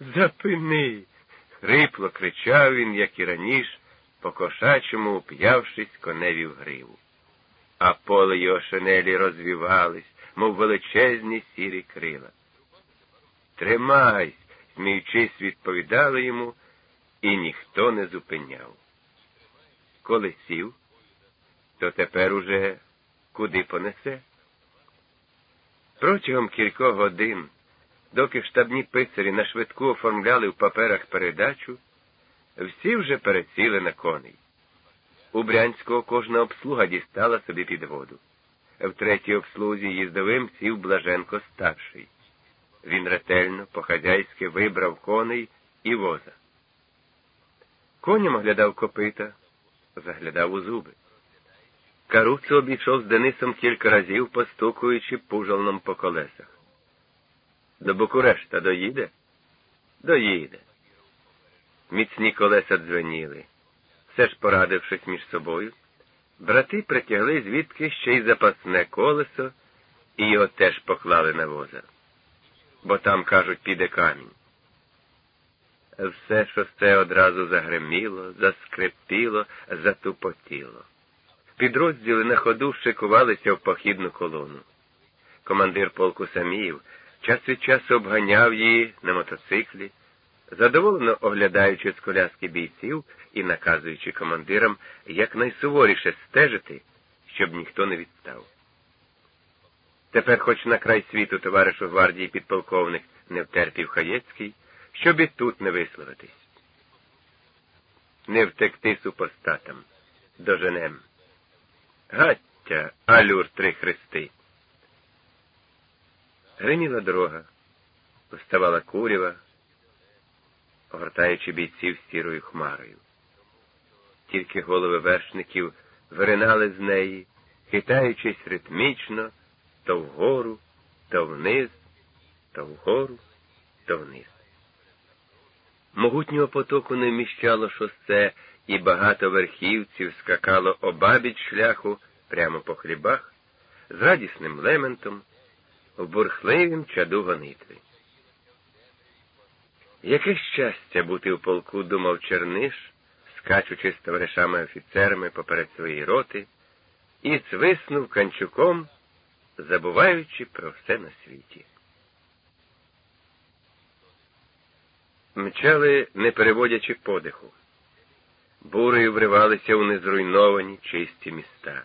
Запини. Хрипло кричав він, як і раніше, по кошачому уп'явшись коневі в гриву. А поле його шинелі розвівались, мов величезні сірі крила. Тримайсь, сміючись, відповідали йому, і ніхто не зупиняв. Коли сів, то тепер уже куди понесе? Протягом кількох годин, доки штабні писарі на швидку оформляли в паперах передачу, всі вже пересіли на коней. У Брянського кожна обслуга дістала собі підводу. В третій обслузі їздовим сів Блаженко старший. Він ретельно, по-хазяйськи вибрав коней і воза. Коням оглядав копита, заглядав у зуби. Каруцо обійшов з Денисом кілька разів, постукуючи пужалном по колесах. До Букурешта доїде? Доїде. Міцні колеса дзвеніли. Все ж порадившись між собою, брати притягли звідки ще й запасне колесо, і його теж поклали на воза. Бо там, кажуть, піде камінь. Все шосте одразу загреміло, заскрипіло, затупотіло. Підрозділи на ходу шикувалися в похідну колону. Командир полку Саміїв час від часу обганяв її на мотоциклі, задоволено оглядаючи з коляски бійців і наказуючи командирам якнайсуворіше стежити, щоб ніхто не відстав. Тепер, хоч на край світу товаришу гвардії підполковник не втерпів Хаєцький, щоб і тут не висловитись. Не втекти супостатам, доженем. Гаття, алюр три хрести. Гриміла дорога, вставала курява, огортаючи бійців сірою хмарою. Тільки голови вершників виринали з неї, хитаючись ритмічно то вгору, то вниз, то вгору, то вниз. Могутнього потоку не вміщало шосе, і багато верхівців скакало обабіч шляху прямо по хлібах з радісним лементом, в бурхливім чаду гонитви. Яке щастя бути в полку, думав Черниш, скачучи з товаришами офіцерами поперед своєї роти, і свиснув канчуком, забуваючи про все на світі. Мчали, не переводячи подиху. Бурею вривалися у незруйновані чисті міста.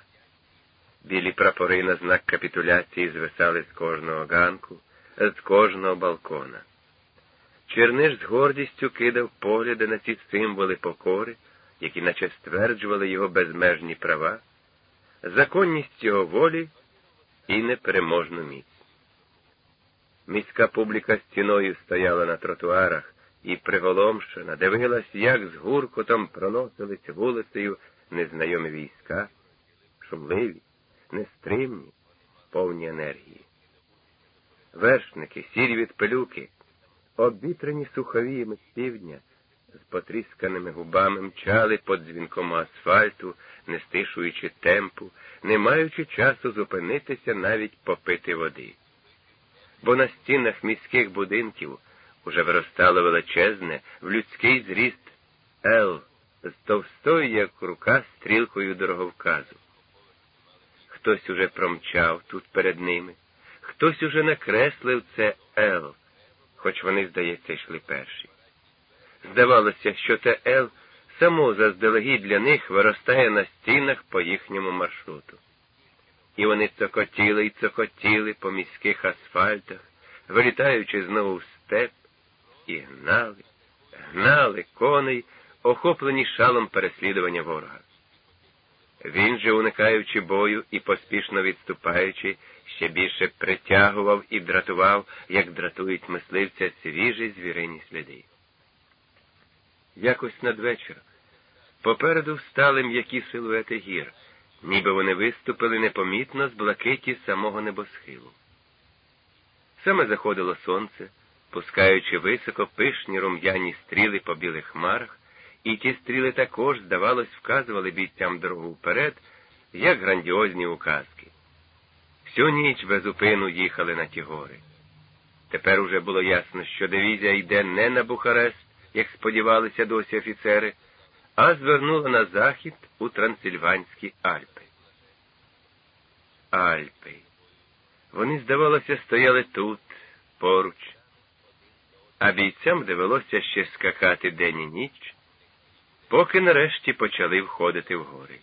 Білі прапори на знак капітуляції звисали з кожного ганку, з кожного балкона. Черниш з гордістю кидав погляди на ці символи покори, які наче стверджували його безмежні права, законність його волі і непереможну міць. Міська публіка стіною стояла на тротуарах і приголомшена, дивилась, як з гуркотом проносились вулицею незнайомі війська, шумливі, нестримні, повні енергії. Вершники, сірі від пилюки, обвітрені суховіями з півдня, з потрісканими губами мчали по дзвінкому асфальту, не стишуючи темпу, не маючи часу зупинитися навіть попити води. Бо на стінах міських будинків уже виростало величезне в людський зріст Ел з товстою, як рука, стрілкою дороговказу. Хтось уже промчав тут перед ними, хтось уже накреслив це Ел, хоч вони, здається, йшли перші. Здавалося, що те Ел само заздалегідь для них виростає на стінах по їхньому маршруту. І вони цокотіли і цокотіли по міських асфальтах, вилітаючи знову в степ, і гнали, гнали коней, охоплені шалом переслідування ворога. Він же, уникаючи бою і поспішно відступаючи, ще більше притягував і дратував, як дратують мисливця свіжі звірині сліди. Якось надвечір попереду встали м'які силуети гір, ніби вони виступили непомітно з блакиті самого небосхилу. Саме заходило сонце, пускаючи високо пишні рум'яні стріли по білих хмарах, і ті стріли також, здавалось, вказували бійцям дорогу вперед, як грандіозні указки. Всю ніч без упину їхали на ті гори. Тепер уже було ясно, що дивізія йде не на Бухарест, як сподівалися досі офіцери, а звернула на захід у Трансильванські Альпи. Альпи. Вони, здавалося, стояли тут, поруч, а бійцям довелося ще скакати день і ніч, поки нарешті почали входити в гори.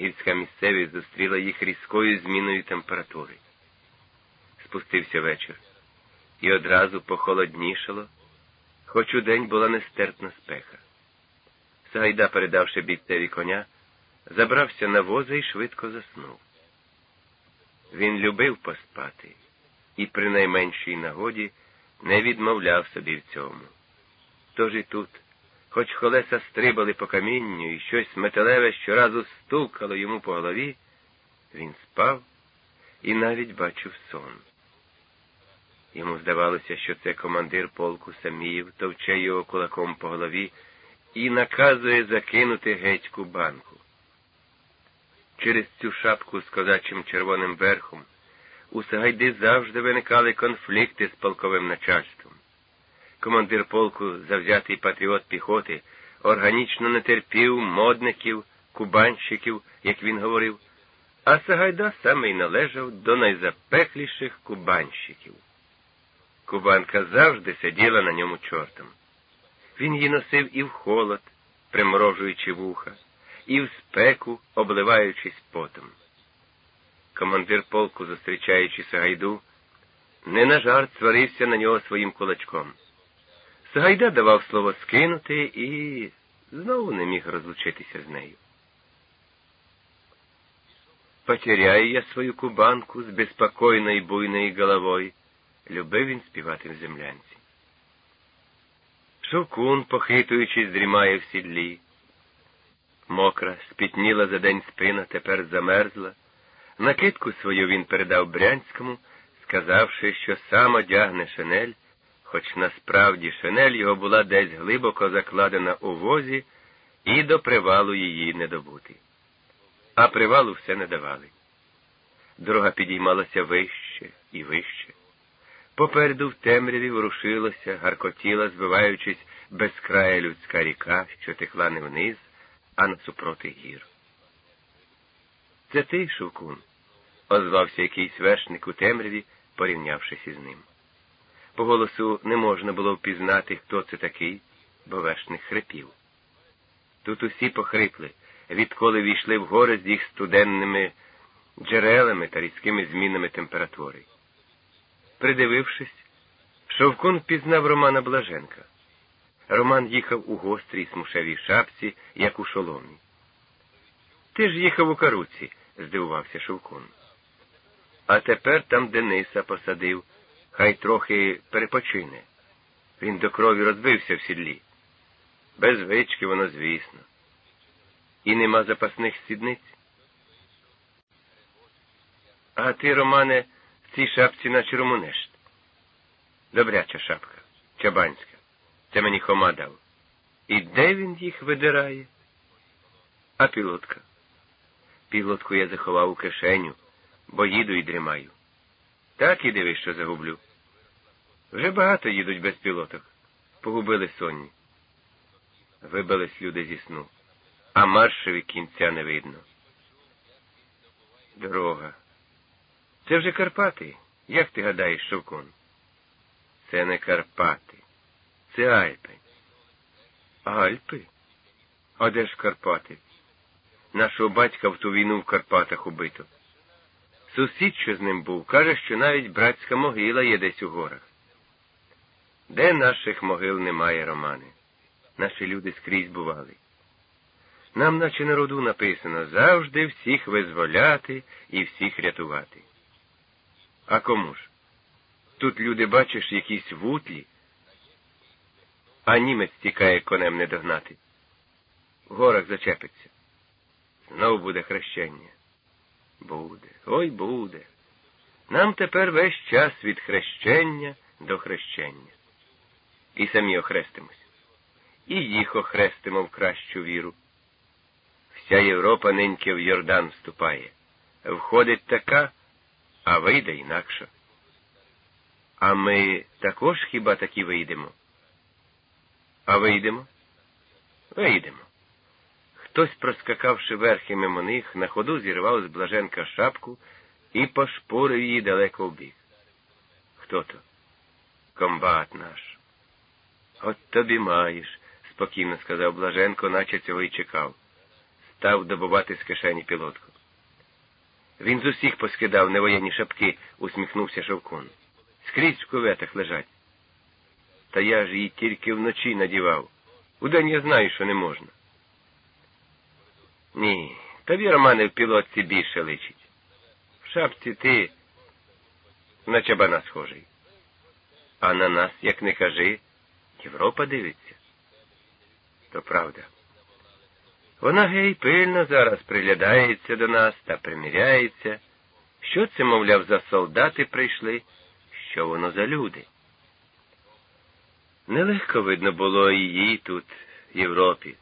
Гірська місцевість зустріла їх різкою зміною температури. Спустився вечір, і одразу похолоднішало, хоч у день була нестерпна спеха. Сагайда, передавши бійцеві коня, забрався на воза і швидко заснув. Він любив поспати і при найменшій нагоді не відмовляв собі в цьому. Тож і тут, хоч колеса стрибали по камінню і щось металеве щоразу стукало йому по голові, він спав і навіть бачив сон. Йому здавалося, що це командир полку Саміїв товче його кулаком по голові і наказує закинути геть банку. Через цю шапку з козачим червоним верхом у Сагайди завжди виникали конфлікти з полковим начальством. Командир полку, завзятий патріот піхоти, органічно не терпів модників, кубанщиків, як він говорив, а Сагайда саме й належав до найзапекліших кубанщиків. Кубанка завжди сиділа на ньому чортом. Він її носив і в холод, приморожуючи вуха, і в спеку, обливаючись потом. Командир полку, зустрічаючи Сагайду, не на жарт сварився на нього своїм кулачком. Сагайда давав слово скинути і знову не міг розлучитися з нею. Потеряю я свою кубанку з безпокойної буйної головою, любив він співати в землянці. Шовкун, похитуючись, дрімає в сідлі. Мокра, спітніла за день спина, тепер замерзла. Накидку свою він передав Брянському, сказавши, що сам одягне шинель, хоч насправді шинель його була десь глибоко закладена у возі, і до привалу її не добути. А привалу все не давали. Дорога підіймалася вище і вище. Попереду в темряві ворушилася, гаркотіла, збиваючись безкрая людська ріка, що текла не вниз, а насупроти гір. Це ти, Шовкун? озвався якийсь вершник у темряві, порівнявшись із ним. По голосу не можна було впізнати, хто це такий, бо вершник хрипів. Тут усі похрипли, відколи війшли в гори з їх студенними джерелами та різкими змінами температури. Придивившись, Шовкун впізнав Романа Блаженка. Роман їхав у гострій смушевій шапці, як у шоломі. Ти ж їхав у каруці, здивувався Шовкун. А тепер там Дениса посадив, хай трохи перепочине. Він до крові розбився в сідлі. Без вички воно, звісно. І нема запасних сідниць. А ти, Романе, в цій шапці наче румунешт. Добряча шапка, чабанська. Це мені Хома дав. І де він їх видирає? А пілотка? Пілотку я заховав у кишеню, бо їду і дрімаю. Так і дивись, що загублю. Вже багато їдуть без пілоток. Погубили сонні. Вибились люди зі сну, а маршеві кінця не видно. Дорога. Це вже Карпати. Як ти гадаєш, Шовкун? Це не Карпати. Це Альпи. Альпи? А де ж Карпати? Нашого батька в ту війну в Карпатах убито. Сусід, що з ним був, каже, що навіть братська могила є десь у горах. Де наших могил немає, Романе? Наші люди скрізь бували. Нам, наче на роду, написано завжди всіх визволяти і всіх рятувати. А кому ж? Тут люди, бачиш, якісь вутлі, а німець тікає конем не догнати. В горах зачепиться. Знов буде хрещення. Буде, ой буде. Нам тепер весь час від хрещення до хрещення. І самі охрестимось. І їх охрестимо в кращу віру. Вся Європа ниньки в Йордан вступає. Входить така, а вийде інакше. А ми також хіба таки вийдемо? А вийдемо? Вийдемо. Хтось, проскакавши верхи мимо них, на ходу зірвав з блаженка шапку і пошпорив її далеко вбік. Хто то? Комбат наш. От тобі маєш, спокійно сказав Блаженко, наче цього й чекав. Став добувати з кишені пілотку. Він з усіх поскидав невоєнні шапки, усміхнувся Шовкун. Скрізь в куветах лежать. Та я ж її тільки вночі надівав. Удень я знаю, що не можна. Ні, тобі, Романе, в пілотці більше личить. В шапці ти на чабана схожий. А на нас, як не кажи, Європа дивиться. То правда. Вона гей пильно зараз приглядається до нас та приміряється. Що це, мовляв, за солдати прийшли, що воно за люди? Нелегко видно було і їй тут, в Європі.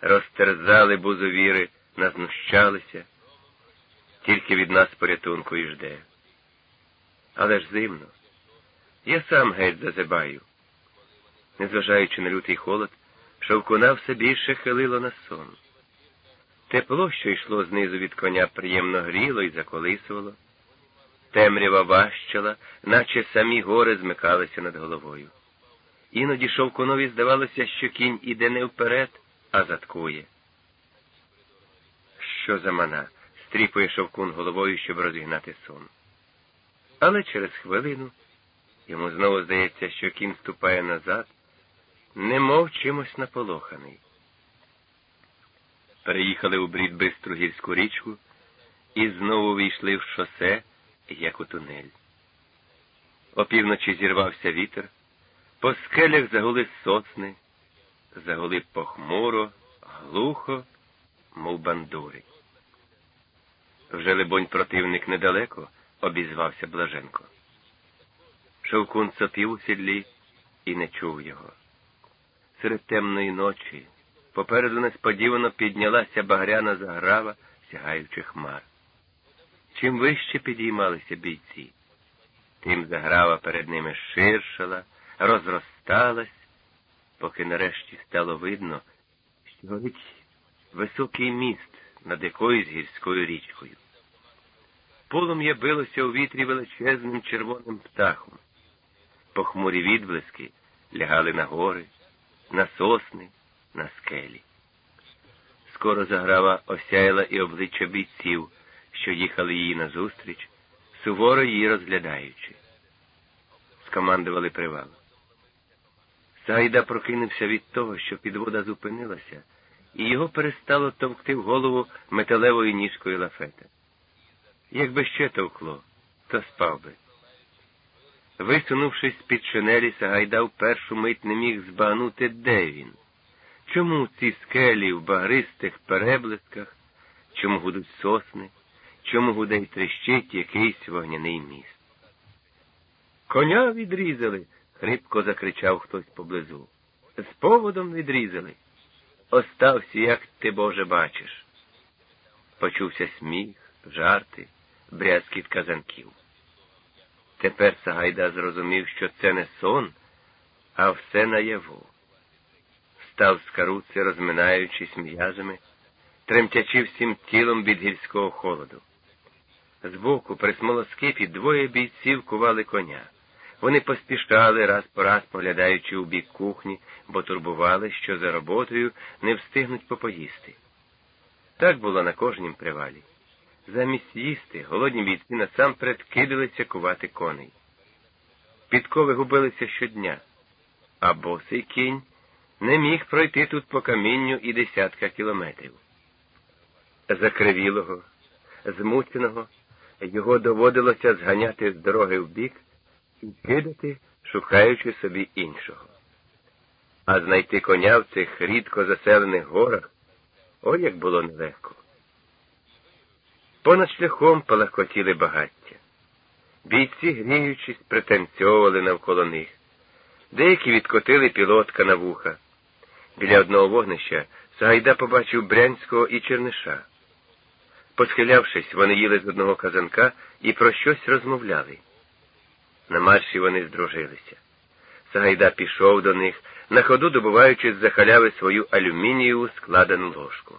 Розтерзали бузовіри, назнущалися, тільки від нас порятунку і жде. Але ж зимно. Я сам геть зазибаю. Незважаючи на лютий холод, шовкуна все більше хилило на сон. Тепло, що йшло знизу від коня, приємно гріло і заколисувало. Темрява важчала, наче самі гори змикалися над головою. Іноді шовкунові здавалося, що кінь іде не вперед, а заткує. Що за мана? стріпує шовкун головою, щоб розігнати сон. Але через хвилину йому знову здається, що кінь ступає назад, немов чимось наполоханий. Переїхали у брід бистру гірську річку і знову війшли в шосе, як у тунель. Опівночі зірвався вітер, по скелях загули сосни, загули похмуро, глухо, мов бандури. Вже, либонь, противник недалеко, обізвався Блаженко. Шовкун сопів у сідлі і не чув його. Серед темної ночі попереду несподівано піднялася багряна заграва, сягаючи хмар. Чим вище підіймалися бійці, тим заграва перед ними ширшала, розросталась, поки нарешті стало видно, що горить високий міст над якоюсь гірською річкою. Полум'я билося у вітрі величезним червоним птахом. Похмурі відблиски лягали на гори, на сосни, на скелі. Скоро заграва осяяла і обличчя бійців, що їхали її назустріч, суворо її розглядаючи. Скомандували привал. Сайда прокинувся від того, що підвода зупинилася, і його перестало товкти в голову металевою ніжкою лафета. Якби ще товкло, то спав би. Висунувшись з-під шинелі, Сагайда в першу мить не міг збагнути, де він. Чому ці скелі в багристих переблисках, чому гудуть сосни, чому гуде й трещить якийсь вогняний міст? Коня відрізали, хрипко закричав хтось поблизу. З поводом відрізали. Остався, як ти, Боже, бачиш. Почувся сміх, жарти, брязкіт казанків. Тепер Сагайда зрозумів, що це не сон, а все наяву. Став з каруци, розминаючись м'язами, тремтячи всім тілом від гірського холоду. Збоку, при смолоскипі, двоє бійців кували коня. Вони поспішали раз по раз, поглядаючи у бік кухні, бо турбували, що за роботою не встигнуть попоїсти. Так було на кожнім привалі. Замість їсти голодні бійці насамперед кидалися кувати коней. Підкови губилися щодня, а босий кінь не міг пройти тут по камінню і десятка кілометрів. Закривілого, змученого, його доводилося зганяти з дороги в бік кидати, шукаючи собі іншого. А знайти коня в цих рідко заселених горах ой як було нелегко. Понад шляхом палахкотіли багаття. Бійці, гріючись, пританцьовували навколо них. Деякі відкотили пілотка на вуха. Біля одного вогнища Сагайда побачив Брянського і Черниша. Посхилявшись, вони їли з одного казанка і про щось розмовляли. На марші вони здружилися. Сагайда пішов до них, на ходу добуваючи з за халяви свою алюмінієву складену ложку.